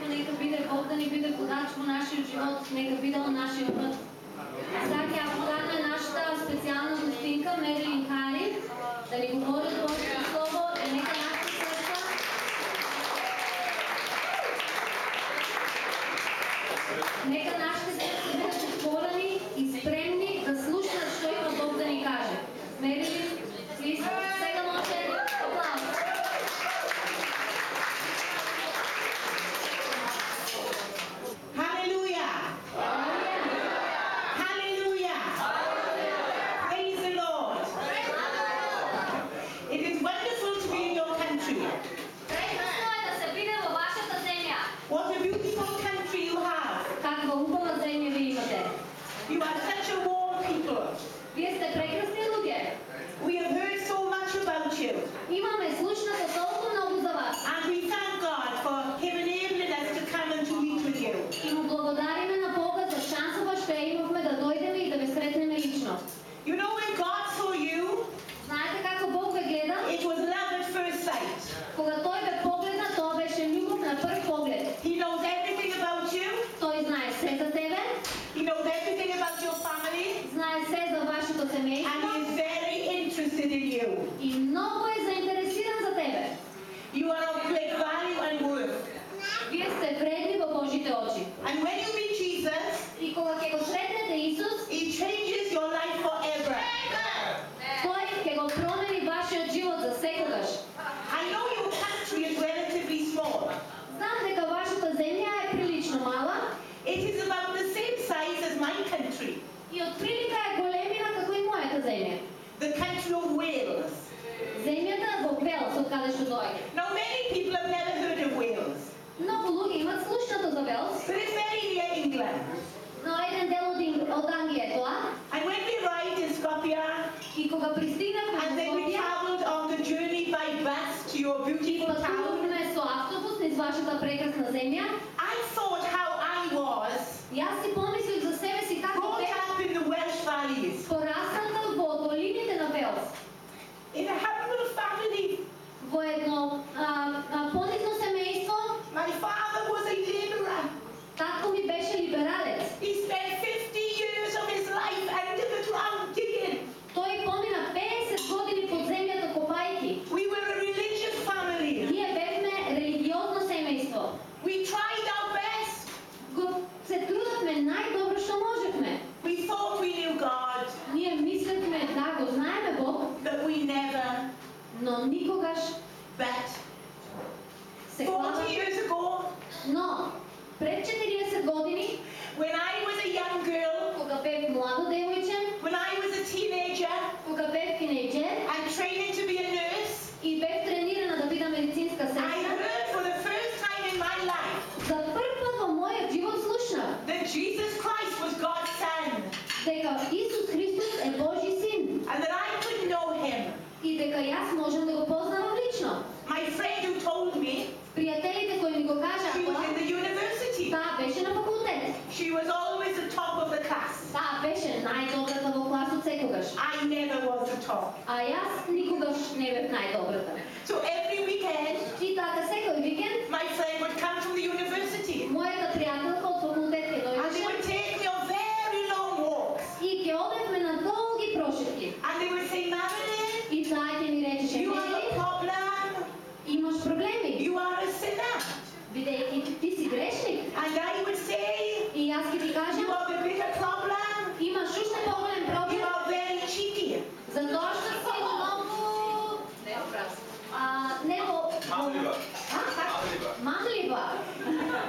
молитва нека биде Бог да ни биде водач во нашиот живот, нека биде во нашиот път. Сега ќе ја нашата специјална гостинка Мерилин Хари, да ни говори Бог Ему. И новое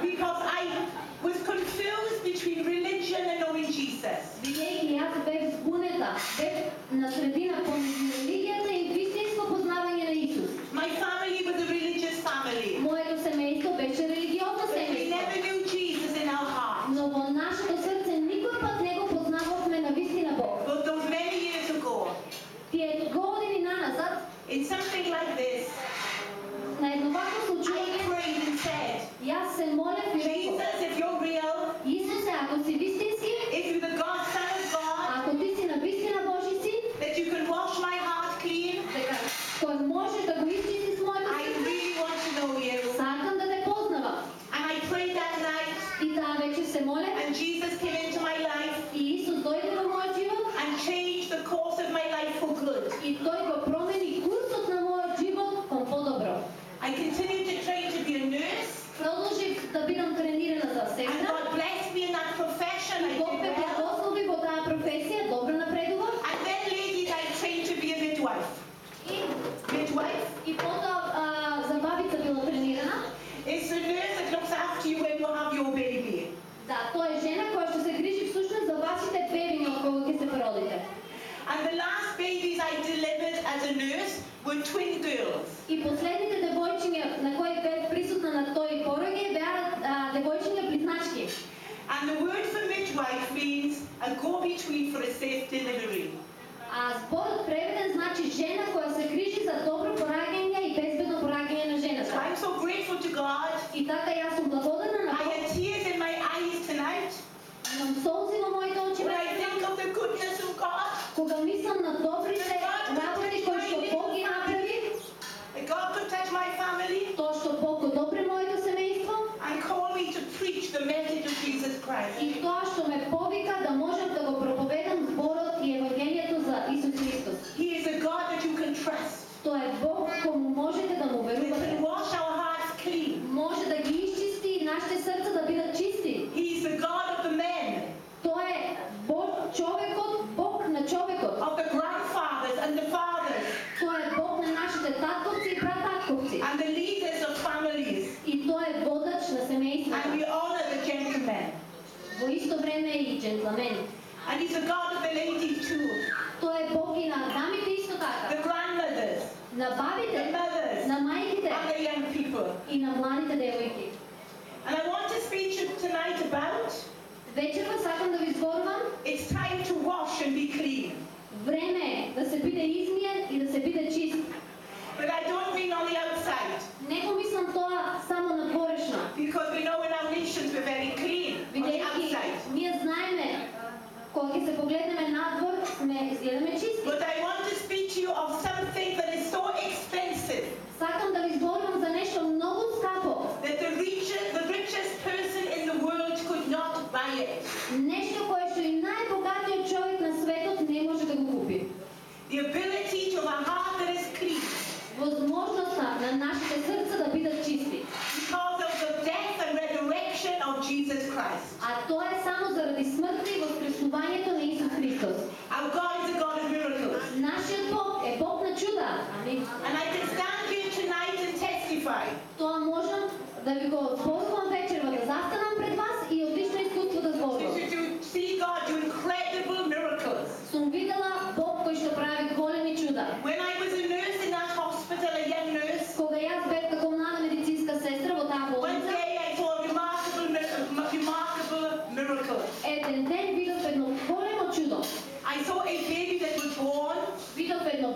Because I was confused between religion and knowing Jesus. go-between for a safe delivery. А зборот преведен значи жена која се грижи за добро пораѓање и безбедно пораѓање на жената. So I'm so grateful to God. И така јас сум благодарна на Бог. I had tears in my eyes tonight. Имам солзи во моите очи. When I think of the goodness of God. Кога мислам на добрите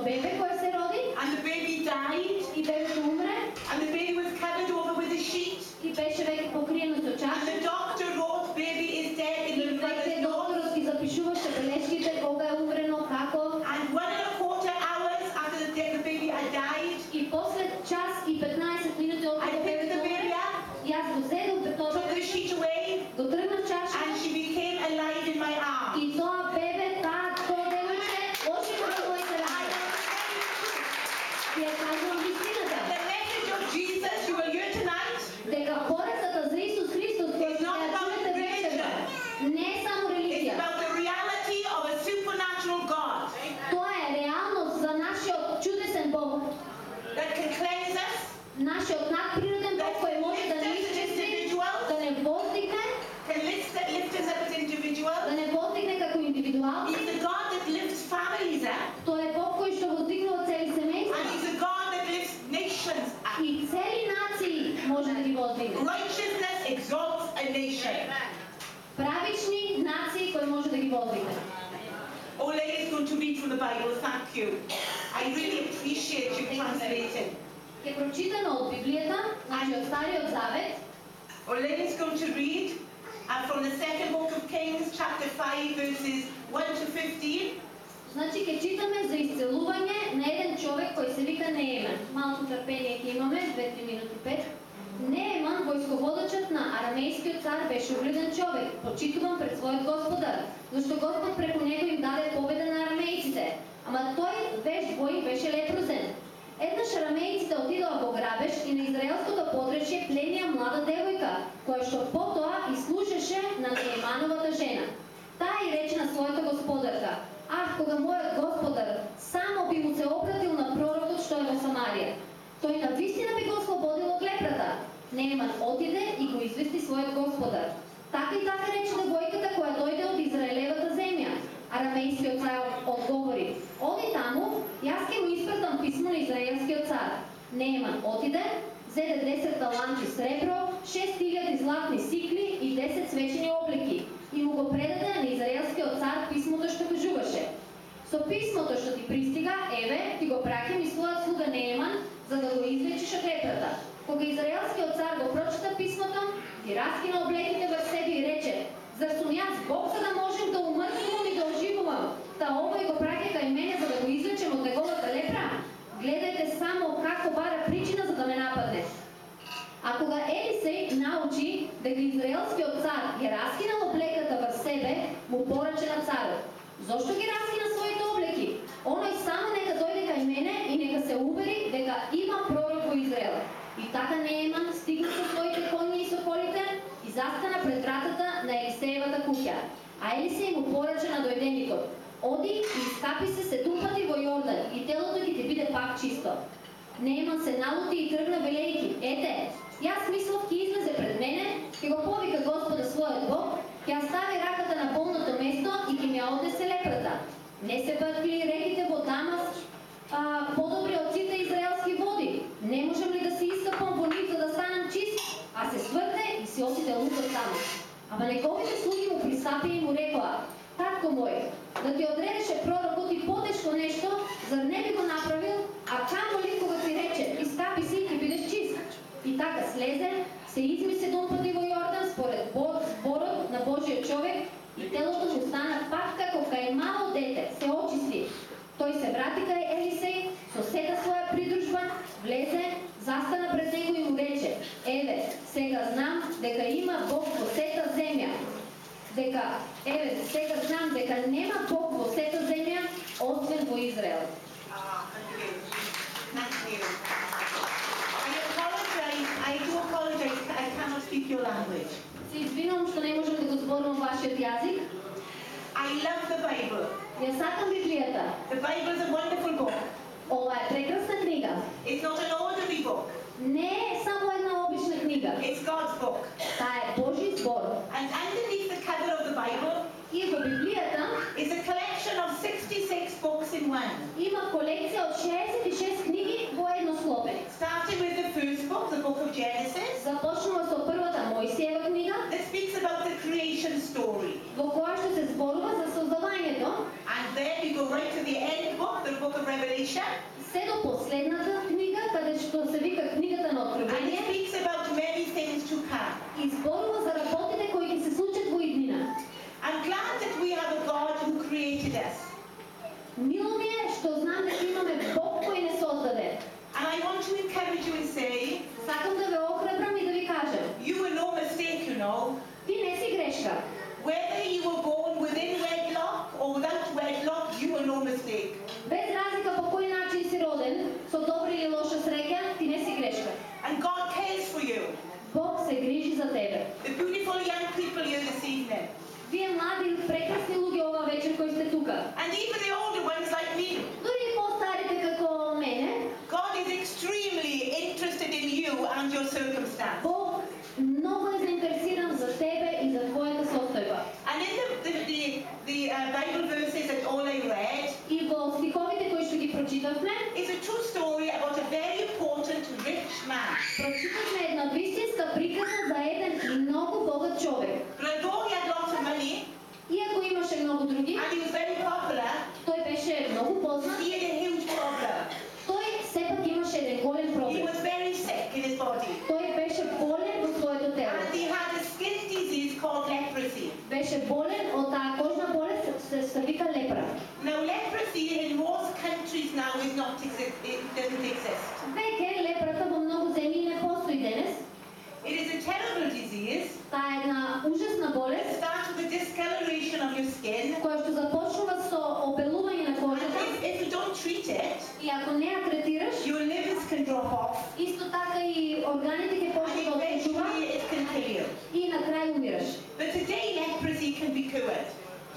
bebé puede ser Odín. And the baby died. Y bebé tuvo Значи ќе читаме за исцелување на еден човек кој се вика Нееман. Малку трпение ќе имаме, 2 минути 5. Нееман, војсководачот на арамејскиот цар, беше угледен човек, почитуван пред својот господар, зашто Господ преку него им даде победа на арамејците. Ама тој веш бој беше лепрозен. Еднаш арамејците отидоа во грабеж и на израелското подрече пленија млада девојка, која што потоа и служеше на Неемановата жена. Таа и рече на својата господарка, Ах, кога мојот господар само би му се обратил на пророкот што е во Самарија, тој на вистина би го ослободил од лепрата. Неман отиде и го извести својот господар. Така и така рече девојката која дојде од Израелевата земја. Арамејскиот цар одговори, оди таму, јас ќе му испратам писмо на израелскиот цар. Неман отиде, зеде 10 таланти сребро, 6000 златни сикли и 10 свечени облики и му го предаде на израелскиот цар писмото што кажуваше. Со писмото што ти пристига, еве, ти го праќа и својот слуга Нееман, за да го извлечеш од репрата. Кога израелскиот цар го прочита писмото, ги раскина облеките во себе и рече: Зар сум јас Бог за да можам да умртвувам и да оживувам? Та овој го праќа кај мене за да го извлечем од неговата лепра? Гледајте само како бара причина за да ме нападне. А кога Елисей научи дека израелскиот цар ја раскинал облеката врз себе, му пораче на царот. Зошто ги раскина своите облеки? Оној само нека дојде кај мене и нека се убери дека има пророк во Израел. И така Нееман стигна со своите коњи и соколите и застана пред вратата на Елисеевата куќа. А Елисеј му пораче на дојденикот. Оди и искапи се седум пати во Јордан и телото ќе ти биде пак чисто. Нееман се налути и тргна велејки. Ете, јас мислов ќе излезе пред мене, ќе го повика Господа својот Бог, ќе ја стави раката на полното место и ќе ми ја однесе лепрата. Не се пак реките во Дамас а, подобри од сите израелски води? Не можем ли да се искапам во нив за да станам чист? А се сврте и си отиде лука само. Ама неговите слуги му пристапи и му рекоа, Татко мој, да ти одредеше пророкот и потешко нешто, зар не би го направил, а камо ли кога ти рече, искапи си и? И така слезе, се изми седум пати во Јордан според Бог, зборот на Божиот човек и телото му стана пак како кај мало дете, се очисти. Тој се врати кај Елисеј, со сета своја придружба, влезе, застана пред него и му рече, еве, сега знам дека има Бог во сета земја. Дека, еве, сега знам дека нема Бог во сета земја, го зборувам вашиот јазик. I love the Bible. Ја сакам Библијата. The Bible is a wonderful book. Ова е прекрасна книга. It's not an ordinary book. Не е само една обична книга. It's God's book. Таа е Божи збор. And underneath the cover of the Bible И во Библијата is a collection of 66 books in one. има колекција од 66 книги во едно склопени. Starting with the first book, the book of Genesis, Започнува со првата Мојсиева книга, that speaks about the creation story. во која што се зборува за создавањето, And then we go right to the end book, the book of Revelation, се до последната книга, каде што се вика книгата на and it Откровение, speaks about many things to come. и зборува за работите кои ќе се случат во иднина. I'm glad that we have a God who created us. Мило ми е што знам дека And I want to encourage you and say, Сакам да ве охрабрам и да ви кажем, you are no mistake, you know. ти не си грешка. Whether you were born within wedlock or without wedlock, you are no mistake. Без разлика по кој начин си роден, со добра или лоша среќа, ти не си грешка. And God cares for you. Бог се грижи за тебе. The beautiful young people here this evening. Вие млади, прекрасни луѓе ова вечер кои сте тука. And even the older now is not exi- it doesn't exist. Веќе лепрата во многу земји не постои денес. It is a terrible disease. Таа е една ужасна It болест starts with the discoloration of your skin. која што започнува со обелување на And кожата if, if you don't treat it, и ако не ја третираш, your livers can drop off исто така и органите ќе and почнат да оттежуваат eventually it can kill you. и на крај умираш. But today leprosy can be cured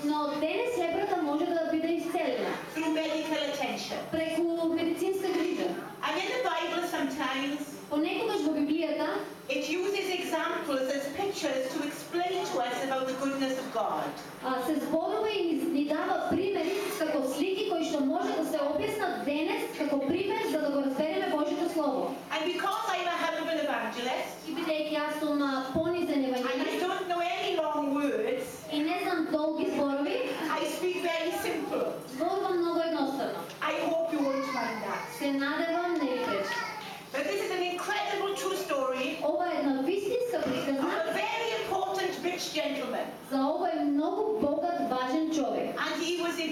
Но денес лепрата може да биде исцелена through medical attention. преку медицинска грижа. And in the Bible sometimes Понекогаш во Библијата it uses examples as pictures to explain to us about the goodness of God. а, се зборува и ни, ни дава примери како слики кои што може да се објаснат денес како пример за да го разбереме Божјото Слово. And because I'm a humble evangelist, И бидејќи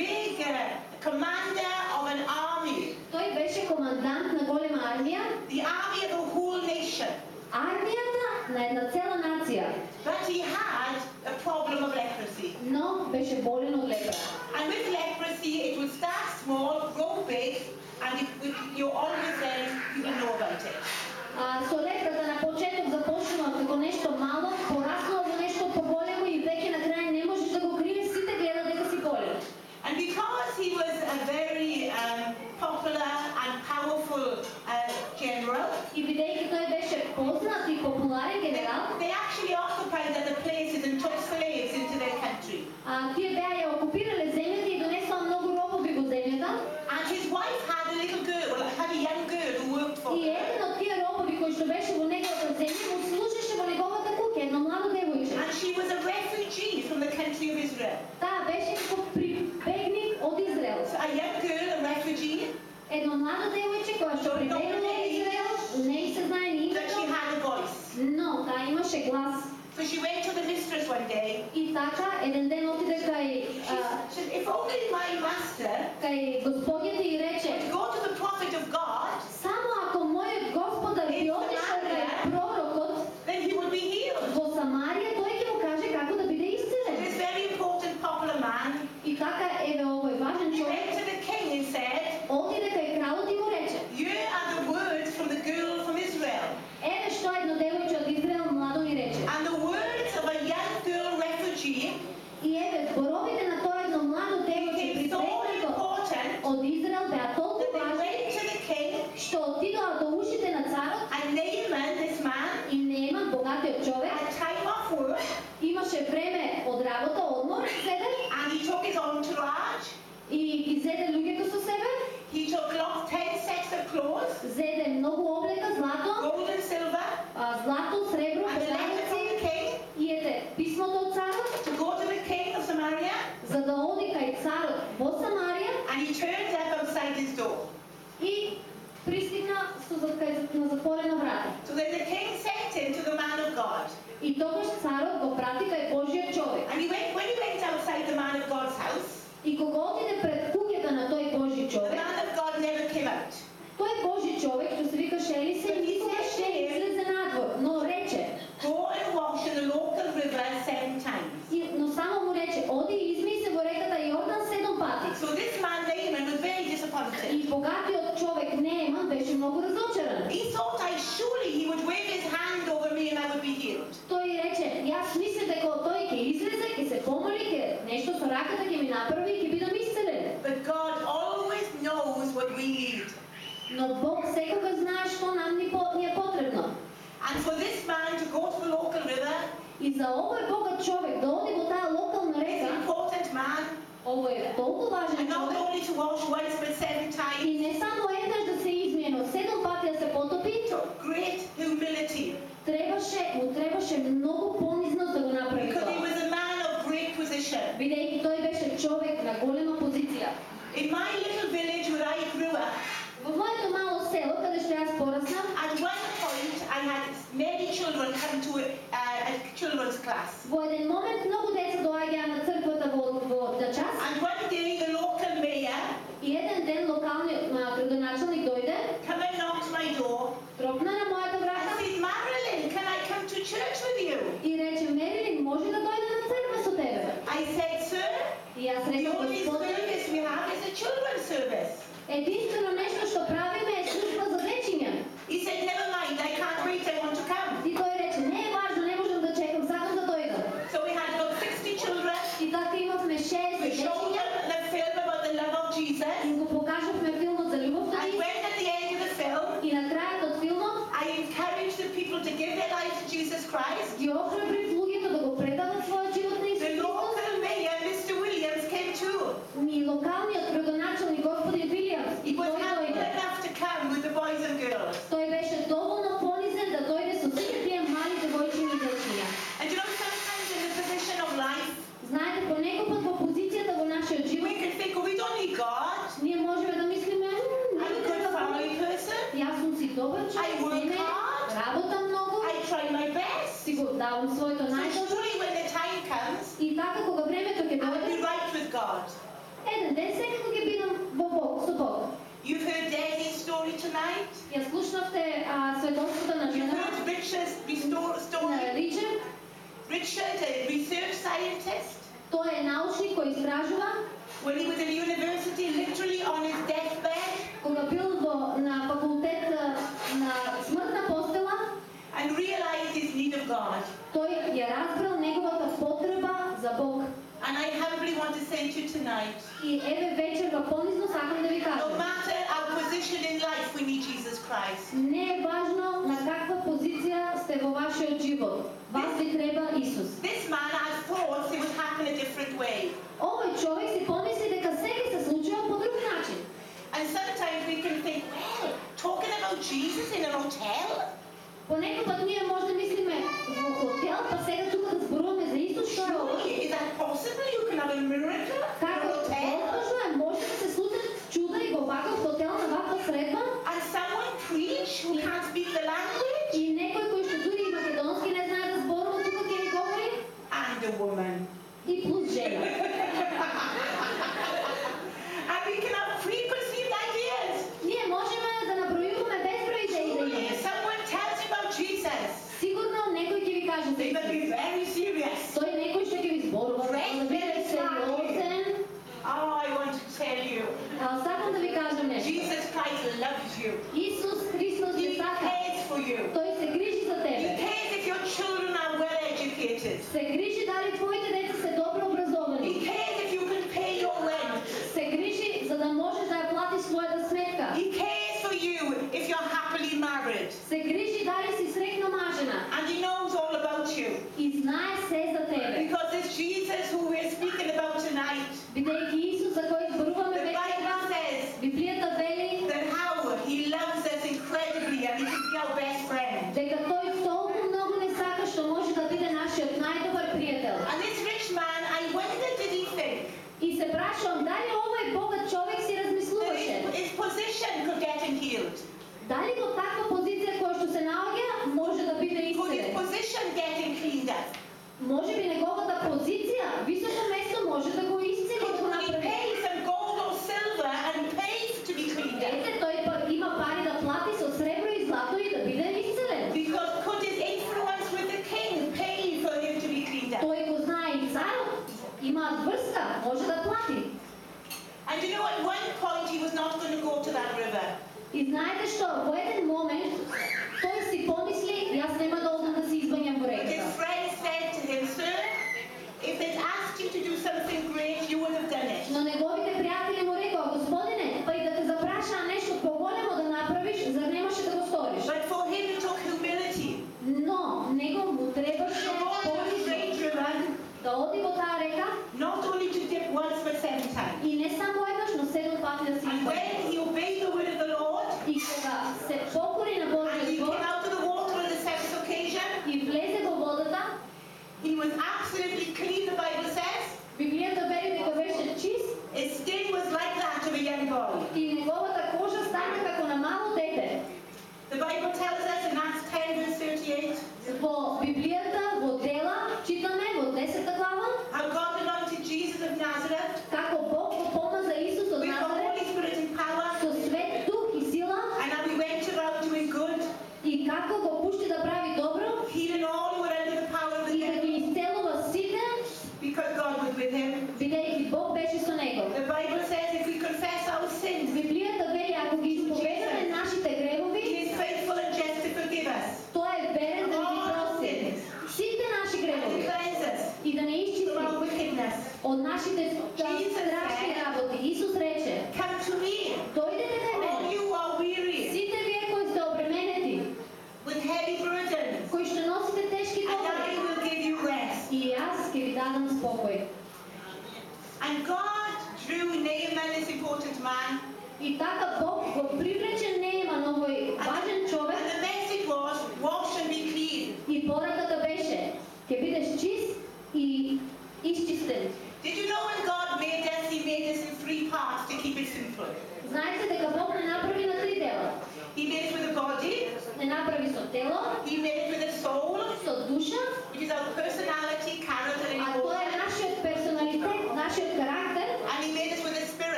big commander of an army. Той беше командант на голема. The army of a whole nation. Армията на една. But he had a problem of leprosy. Но беше болен от лепра. And with leprosy it would start small, grow big, and you're always of you sudden you know about it. А, со лепрата на почеток започнува како нешто мало, порасна во нешто поболено They actually occupied other places and took slaves into their country. So she went to the mistress one day. И тача еден ден отиде кај... She, said, if only my master... Кај господјот и And for this man to go to the local river, и за овој богат човек да оди во таа локална река, important man, овој е толку важен and not only to и не само еднаш да се измие, но пати да се потопи, great humility. Требаше, му требаше многу понизност да го направи Because he was a man of great position. Бидејќи тој беше човек на голема позиција. In my little village where I grew up, at one point I had many children come to a, children's class. още а, световското начинание. Richard, we store, store. На Ричард. Richard, a research scientist. Той е научник кој истражува. When he was at university, literally on his deathbed. Кога бил во на факултет на смртна постела. And realized his need of God. Тој ја разбрал неговата потреба за Бог. And I humbly want to say to you tonight. И еве вечер во понизно сакам да ви кажам. No matter position in life, we need Jesus Christ. Не е важно на каква позиция сте во вашиот живот. Вас ви треба Исус. This man I thought it would happen a different way. Овој човек си помисли дека сега се случува по друг начин. And sometimes we can think, well, talking about Jesus in a hotel? Понекогаш ние може да мислиме во хотел, па сега тука да зборуваме за Исус, што е ова? Is that possible? You can have a miracle? Како? Возможно е, може да се Чуда и го вакав хотел на ваква средба. And someone preach who can't speak the language. И некој кој што дури и македонски не знае да зборува тука ќе ни говори. And the woman. И плус жена. Thank you. прашал дали овој богат човек си размислуваше. Дали во таква позиција која што се наоѓа може да биде исцелен? Може би неговата позиција, високо место може да го исцели да направи. Ете, тој па има пари да плати со And you know, at one point he was not going to go to that river. И знаете што, во еден момент тој си помисли, јас нема да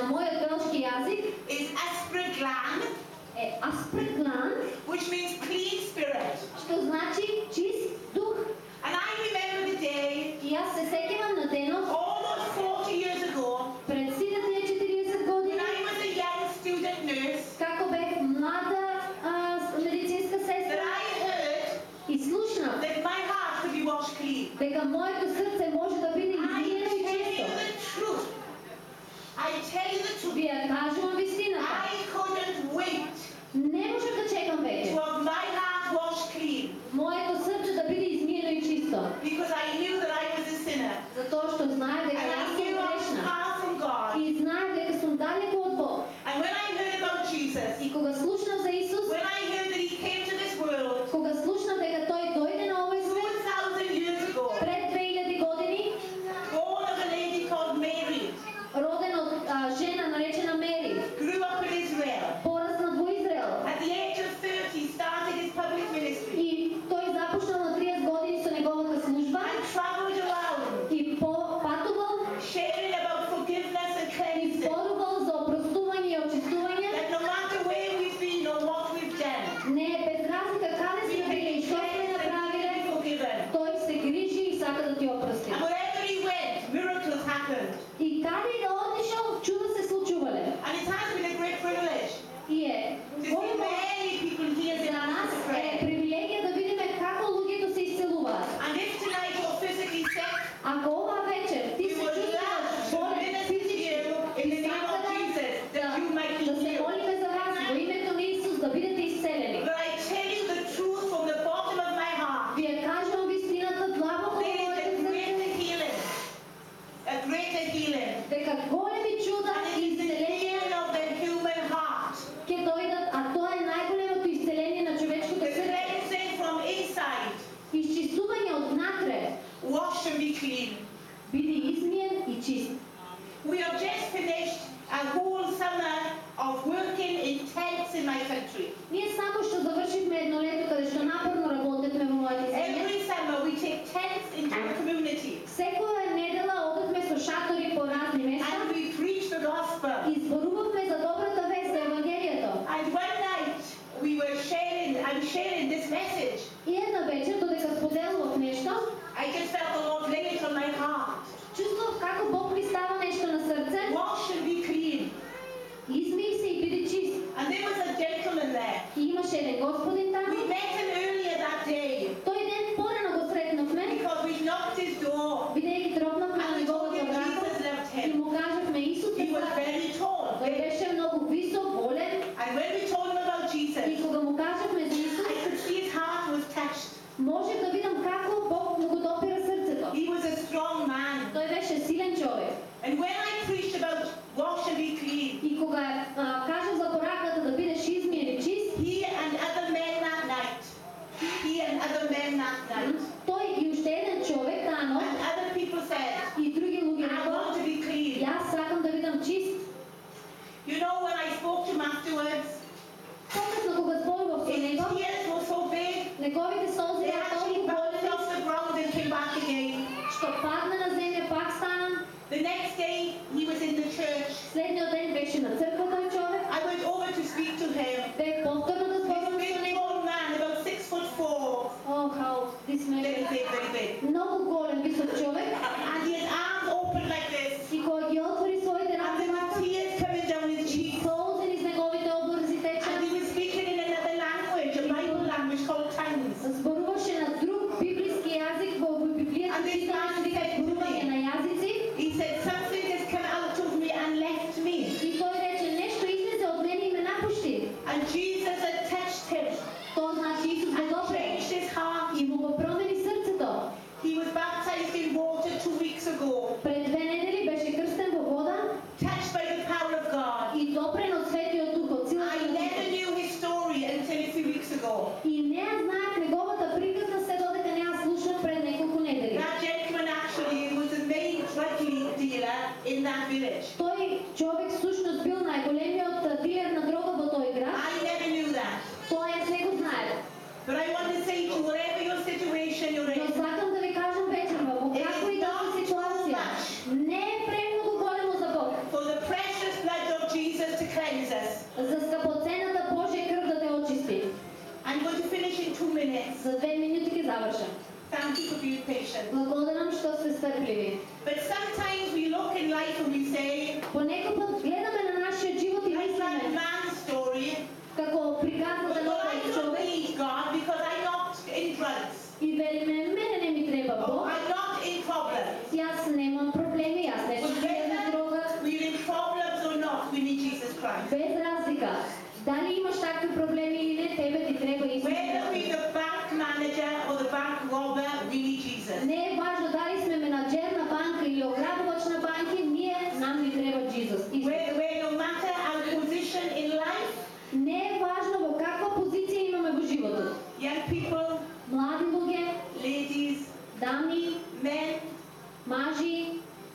на мојот кралски is Aspraglan, е which means clean spirit. Што значи чист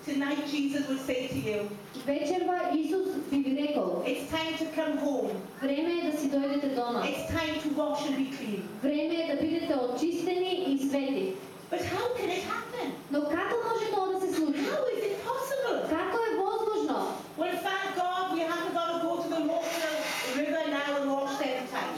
Tonight Jesus will say to you. Вечерва Исус би ви рекол. It's time to come home. Време е да си дојдете дома. It's time to wash and be clean. Време е да бидете очистени и свети. But how can it happen? Но како може тоа да се случи? How is it possible? Како е возможно? Well, thank God we haven't got to go to the local river now and wash seven times.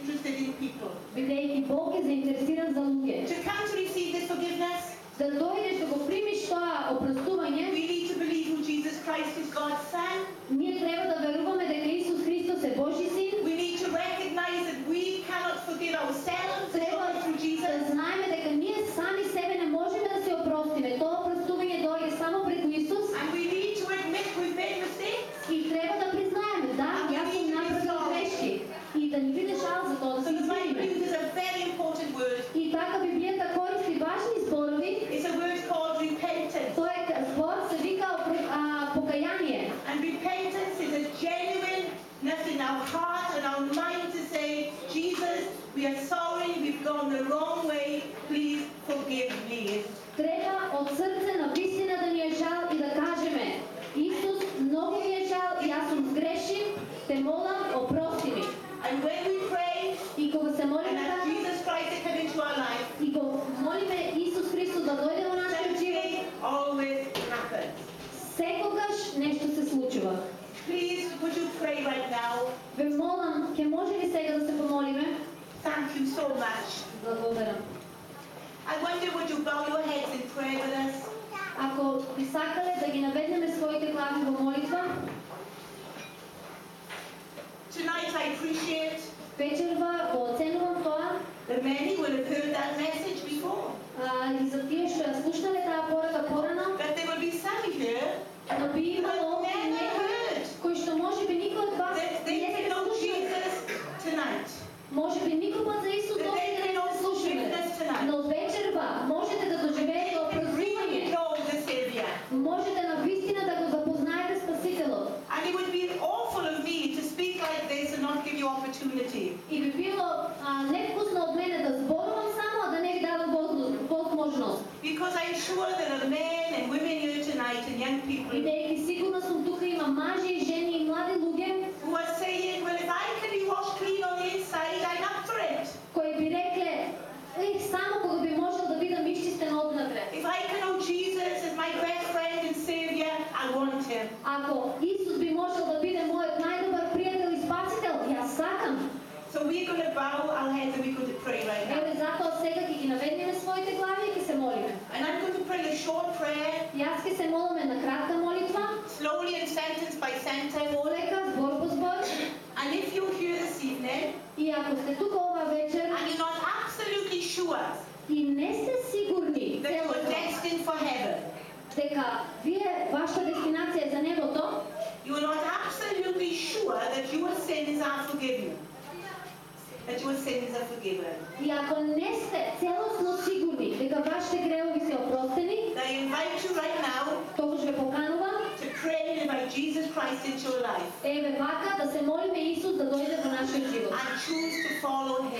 interested in people. Бидејќи Бог е заинтересиран за луѓе. To come to receive this forgiveness, да дојдеш да го примиш тоа опростување, we need to believe who Jesus Christ is God's son. Ние треба да веруваме дека Исус Христос е Божји син. We need to recognize that we cannot forgive ourselves треба through Jesus. Да знаеме дека ние сами себе не можеме да се опростиме. Тоа опростување доаѓа само нещо се случва. Please, would you pray right now? Ви молам, ке може ли сега да се помолиме? Thank you so much. Благодарам. I wonder would you bow your heads in prayer with us? Ако сакале да ги наведнеме своите глави во молитва. Tonight I appreciate Вечерва го оценувам тоа. The many will have heard that message before. А, и за тие што ја слушнале таа порака порано. That there will be some here Но би имало оние некои кои што може би никој од вас не е слушаат. Може би никој пат за Исус не е слушаме. Но вечерва можете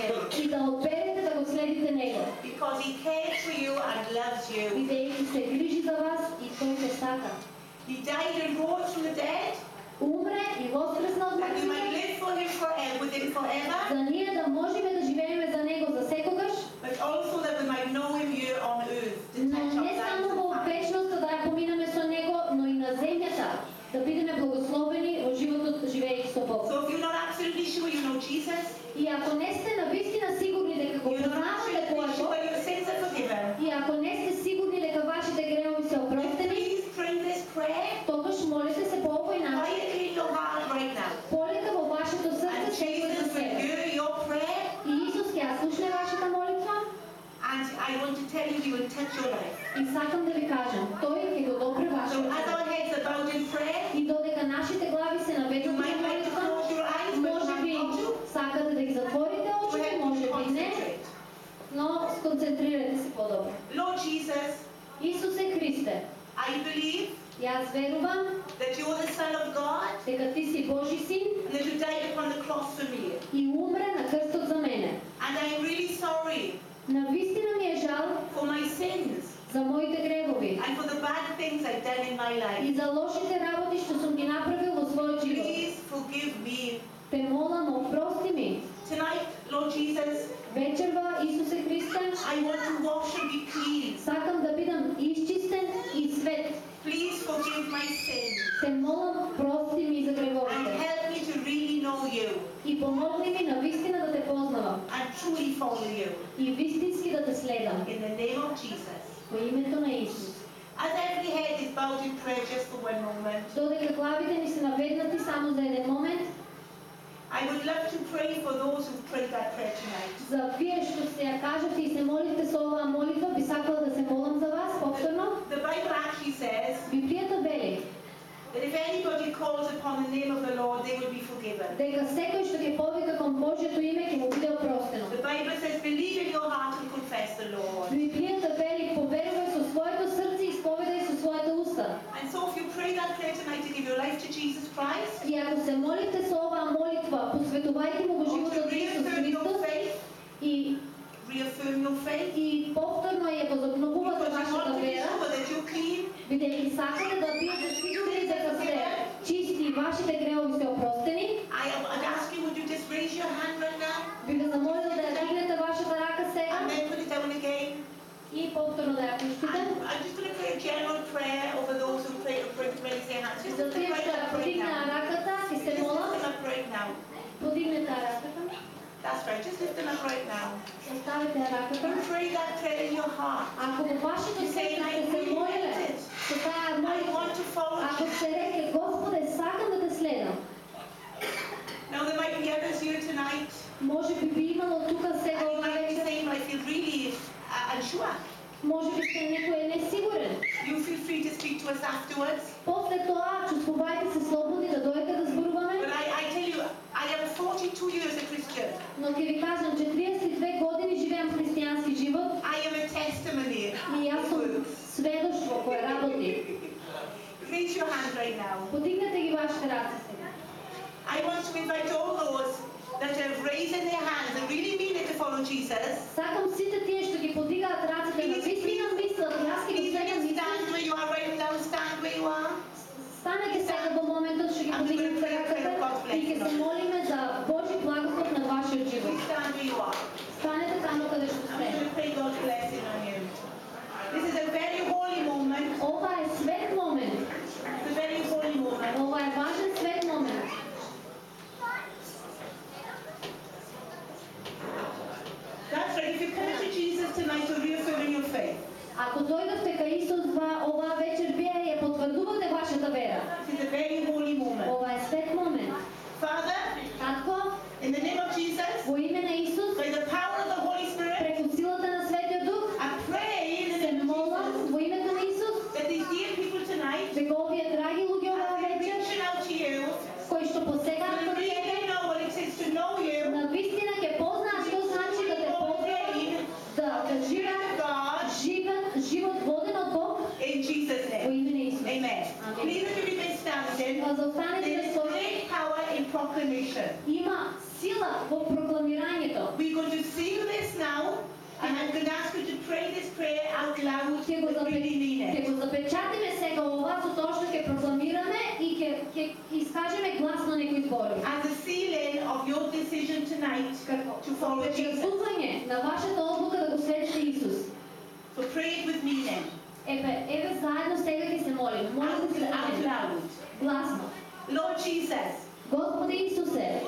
follow him и да одберете да го следите Него, because he cares for you and loves you. бидејќи се грижи за вас и Тој те сака. He died and rose from the dead Умре и воскресна од that we might мртвите, live for him forever, with him forever, за ние да можеме да живееме за Него за секогаш, but also that we might know him here on earth. To но touch our не lives само and во families. вечноста да ја поминаме со Него, но и на земјата, да бидеме благословени во животот живеејќи со Бог. So sure you know Jesus, и ако не сте на вистина сигурни дека го познавате Божјот, и ако не сте сигурни дека вашите гревови се опростени, and I want to tell you, he will touch your life. и сакам да ви кажам, тој ќе го допре So вашиот as живот. our heads are bowed in prayer, И додека нашите глави се you наведени might во like to молитва, close your eyes, but you може have би not to. сакате да ги затворите Go очите, ahead може and би не, concentrate. но сконцентрирате се подобро. Lord Jesus, Исусе Христе, I believe јас верувам that you're the Son of God дека ти си Божи син and that you died upon the cross for me. и умре на крстот за мене. And I'm really sorry На вистина ми е жал for my sins за моите гревови and for the bad things I've done in my life. и за лошите работи што сум ги направил во својот живот. Please forgive me. Те молам, опрости ми. Tonight, Lord Jesus, Вечерва, Исусе Христе, I want to wash and be clean. сакам да бидам изчистен и свет. Please forgive my sins Те молам, прости ми за and гревовите. help me to really know you И помогни ми на вистина да те познавам and truly follow you. и вистински да те следам. In the name of Jesus. Во името на Исус. As every head is bowed in prayer just for one moment, Додека главите ни се наведнати само за еден момент, I would love to pray for those who prayed that prayer tonight. за вие што се ја кажете и се молите со оваа молитва, би сакала да се молам за вас повторно. The Bible actually says Библијата вели that if anybody calls upon the name of the Lord, they will be forgiven. дека секој што ќе повика кон Божјото име ќе му биде опростено. The Bible says, believe in your heart and confess the Lord. Библијата вели поверувај со своето срце и исповедај со своите уста. And so if you pray that prayer tonight to give your life to Jesus Christ, И ако се молите со оваа молитва, посветувајте му во or to животот на Исус reaffirm your Христос faith, и reaffirm your faith, и повторно ја возобновувате because you want вашата to be вера, sure that you're clean, бидејќи сакате да бидете сигурни дека сте чисти и вашите гревови се опростени, I would ask you, would you just raise your hand right now би ве замолила да ја дигнете вашата рака сега and then put it down again? и повторно да ја пуштите. And I'm just going to pray a general prayer over those who pray to pray to raise their hands. Just За lift them тие right што ја up right подигнаа now. раката, ќе се Just молам, lift them up right now. подигнете ја раката, That's right, just lift them up right now. оставите ја раката. You pray that prayer in your heart. Ако во вашето срце сте се молиле, со таа I молитва, want to follow ако Jesus. сте реке, Господе, сакам да те следам, Now there might be others here tonight. може би би имало тука And сега you ова might be вечер, saying, I feel really uh, unsure. може би сте некој е несигурен. You feel free to speak to us afterwards. После тоа, чувствувајте се слободни да дојдете да зборуваме, But I, I tell you, I am 42 years a Christian. но ќе ви кажам, че 32 години живеам христијански живот I am a testimony. и јас It сум works. сведоштво кое работи. Raise your hand right now. Подигнете ги вашите раце сега. I want to invite all those that are raising their hands and really mean it to follow Jesus. Сакам сите тие што ги подигаат рацете на вистина мислат, и аз ќе ги Please, следам you мислат, stand where you are right now. Stand where you are. Станете сега во моментот што ги подигнете раката и ќе се молиме за Божи благослов на вашиот живот. Please stand where you are. Станете таму каде што I'm сте. going to pray God's blessing on you. This is a very holy moment. Ова е ќе it. го запечатиме сега ова со тоа што ќе прокламираме и ќе ќе искажеме гласно некои зборови. As a sealing of your decision tonight Како to follow Jesus. Почувствување на вашата одлука да го следите Исус. So pray it with meaning. Еве, еве заедно сега ќе се молиме. Молиме Out, се out заедно. loud. Гласно. Lord Jesus, Господи Исусе,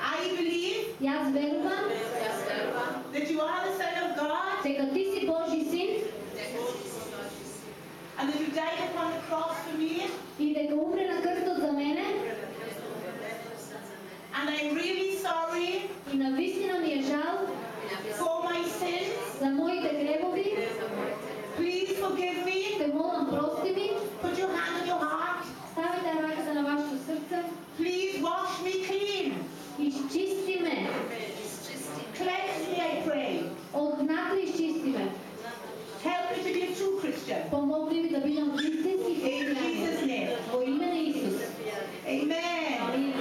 I believe јас верувам that you are the Son of God дека Ти си Божи син And that you died upon the cross for me. И дека умре на крстот за. And I'm really sorry. И на вистина ми е. For my sins. За моите гревови. Please forgive me. Те молам прости ми. Put your hand on your heart. Ставете раката на вашето срце. Please wash me clean. Изчисти ме. Cleanse me, I pray. Отнатре изчисти ме. Help me to be a true Christian. Помогни ми да бидам истински Христос. Amen. Amen.